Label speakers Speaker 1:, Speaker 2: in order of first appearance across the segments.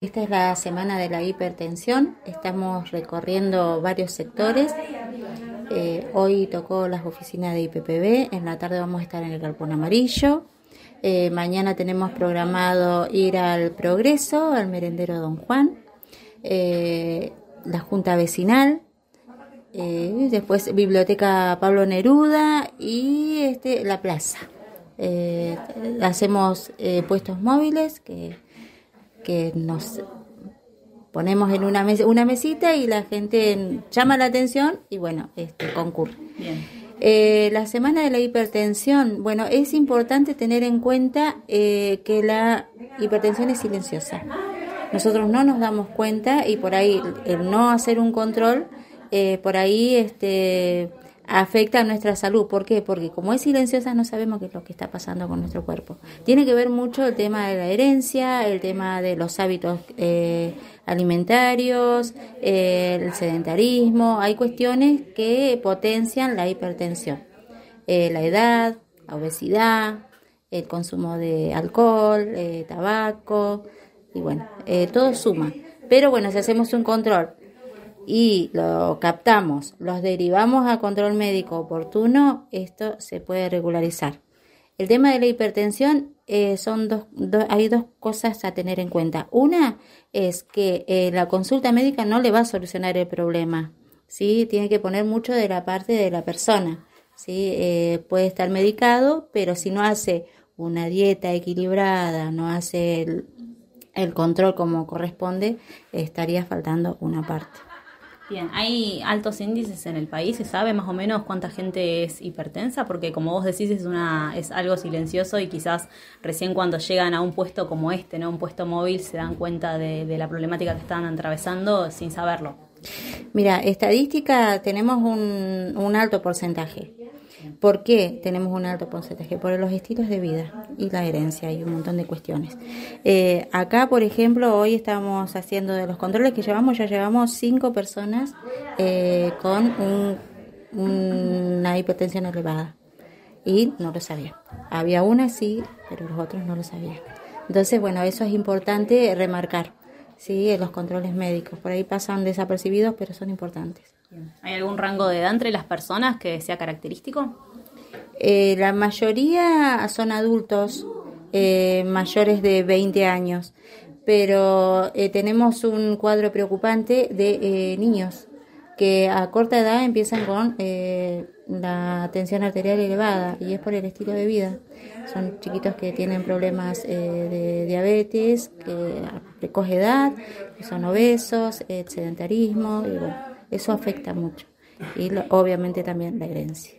Speaker 1: Esta es la semana de la hipertensión, estamos recorriendo varios sectores. Eh, hoy tocó las oficinas de IPPB, en la tarde vamos a estar en el Galpón Amarillo. Eh, mañana tenemos programado ir al Progreso, al merendero Don Juan, eh, la Junta Vecinal, después Biblioteca Pablo Neruda y este, la plaza. hacemos puestos móviles que que nos ponemos en una, una mesita y la gente llama la atención y bueno, este, concurre. Eh, la semana de la hipertensión, bueno, es importante tener en cuenta eh, que la hipertensión es silenciosa. Nosotros no nos damos cuenta y por ahí el no hacer un control, eh, por ahí este, afecta a nuestra salud. ¿Por qué? Porque como es silenciosa no sabemos qué es lo que está pasando con nuestro cuerpo. Tiene que ver mucho el tema de la herencia, el tema de los hábitos eh, alimentarios, el sedentarismo. Hay cuestiones que potencian la hipertensión. Eh, la edad, la obesidad, el consumo de alcohol, eh, tabaco, y bueno, todo suma. Pero bueno, si hacemos un control y lo captamos, los derivamos a control médico oportuno, esto se puede regularizar. El tema de la hipertensión eh, son dos, hay dos cosas a tener en cuenta. Una es que eh, la consulta médica no le va a solucionar el problema, ¿sí? Tiene que poner mucho de la parte de la persona, ¿sí? Eh, puede estar medicado, pero si no hace una dieta equilibrada, no hace el control como corresponde, estaría faltando una parte.
Speaker 2: Bien, ¿hay altos índices en el país? ¿Se sabe más o menos cuánta gente es hipertensa? Porque como vos decís es, una, es algo silencioso y quizás recién cuando llegan a un puesto como este, ¿no? un puesto móvil, se dan cuenta de, la problemática que están atravesando sin saberlo.
Speaker 1: Mira, estadística tenemos un, un alto porcentaje. ¿Por qué tenemos un alto porcentaje? Por los estilos de vida y la herencia y un montón de cuestiones. Eh, acá, por ejemplo, hoy estamos haciendo de los controles que llevamos, ya llevamos cinco personas eh, con una hipertensión elevada y no lo sabía. Había una sí, pero los otros no lo sabían. Entonces, bueno, eso es importante remarcar, ¿sí? Los controles médicos. Por ahí pasan desapercibidos, pero son importantes.
Speaker 2: ¿Hay algún rango de edad entre las personas que sea característico?
Speaker 1: Eh, la mayoría son adultos eh, mayores de 20 años, pero eh, tenemos un cuadro preocupante de niños que a corta edad empiezan con la tensión arterial elevada y es por el estilo de vida. Son chiquitos que tienen problemas de diabetes, que precoz edad, que son obesos, sedentarismo y bueno eso afecta mucho. Y obviamente también la herencia.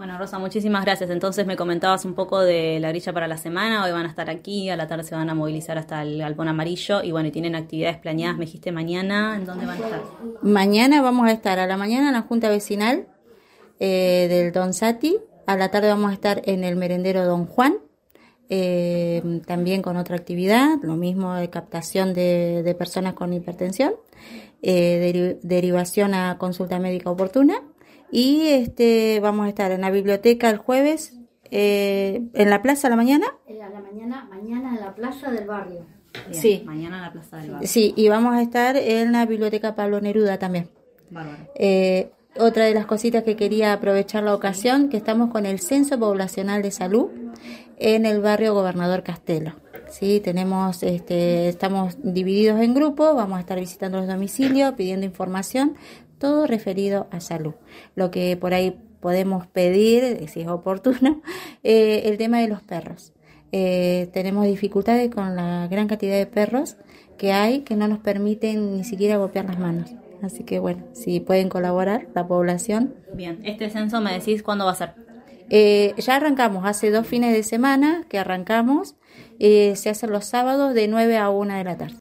Speaker 2: Bueno, Rosa, muchísimas gracias. Entonces me comentabas un poco de la grilla para la semana. Hoy van a estar aquí, a la tarde se van a movilizar hasta el Galpón Amarillo. Y bueno, y tienen actividades planeadas, me dijiste mañana. ¿En dónde van a estar?
Speaker 1: Mañana vamos a estar a la mañana en la Junta Vecinal eh, del Don Sati. A la tarde vamos a estar en el merendero Don Juan. Eh, también con otra actividad, lo mismo de captación de personas con hipertensión eh, derivación a consulta médica oportuna. Y este vamos a estar en la biblioteca el jueves, eh, en la plaza a la mañana.
Speaker 3: Eh, a la mañana, mañana en la plaza del barrio.
Speaker 1: sí.
Speaker 2: Mañana en la plaza del barrio.
Speaker 1: Sí, y vamos a estar en la biblioteca Pablo Neruda también. Eh, otra de las cositas que quería aprovechar la ocasión, que estamos con el Censo Poblacional de Salud en el barrio Gobernador Castelo. Sí, tenemos, este, estamos divididos en grupos, vamos a estar visitando los domicilios, pidiendo información, todo referido a salud. Lo que por ahí podemos pedir, si es oportuno, eh, el tema de los perros. Eh, tenemos dificultades con la gran cantidad de perros que hay que no nos permiten ni siquiera golpear las manos. Así que bueno, si pueden colaborar la población.
Speaker 2: Bien, este censo me decís cuándo va a ser.
Speaker 1: Eh, ya arrancamos, hace dos fines de semana que arrancamos, eh, se hace los sábados de 9 a 1 de la tarde.